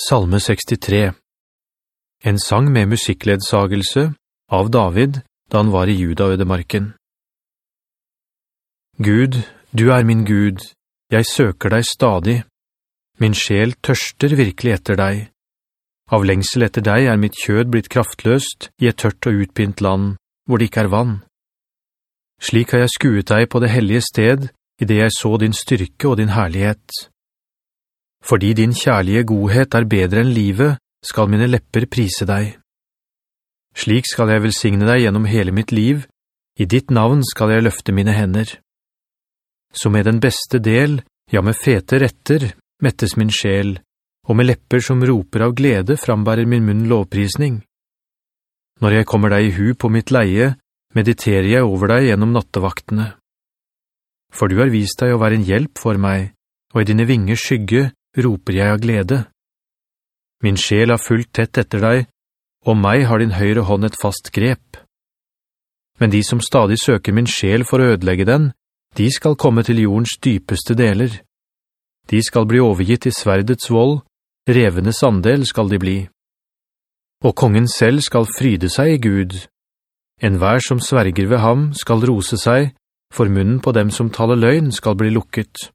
Salme 63 En sang med musikkledsagelse av David da han var i Juda-ødemarken. Gud, du er min Gud, jeg søker deg stadig. Min sjel tørster virkelig etter deg. Av lengsel etter deg er mitt kjød blitt kraftløst i et tørt og utpint land, hvor det ikke er vann. Slik har jeg skuet deg på det hellige sted, i det jeg så din styrke og din herlighet. Fordi din kjærlige godhet er bedre enn livet, skal mine lepper prise deg. Slik skal jeg velsigne deg gjennom hele mitt liv, i ditt navn skal jeg løfte mine hender. Så med den beste del, ja med fete retter, mettes min sjel, og med lepper som roper av glede frambærer min munn lovprisning. Når jeg kommer deg i hu på mitt leie, mediterer jeg over deg gjennom nattevaktene. For du har vist deg å være en hjelp for meg, og i dine vinger skygge roper jeg av glede. Min sjel har fulgt tett etter deg, og meg har din høyre hånd et fast grep. Men de som stadig søker min sjel for å ødelegge den, de skal komme til jordens dypeste deler. De skal bli overgitt i sverdets vold, revende sandel skal de bli. Og kongen selv skal fryde seg i Gud. En hver som sverger ved ham skal rose seg, for munnen på dem som taler løgn skal bli lukket.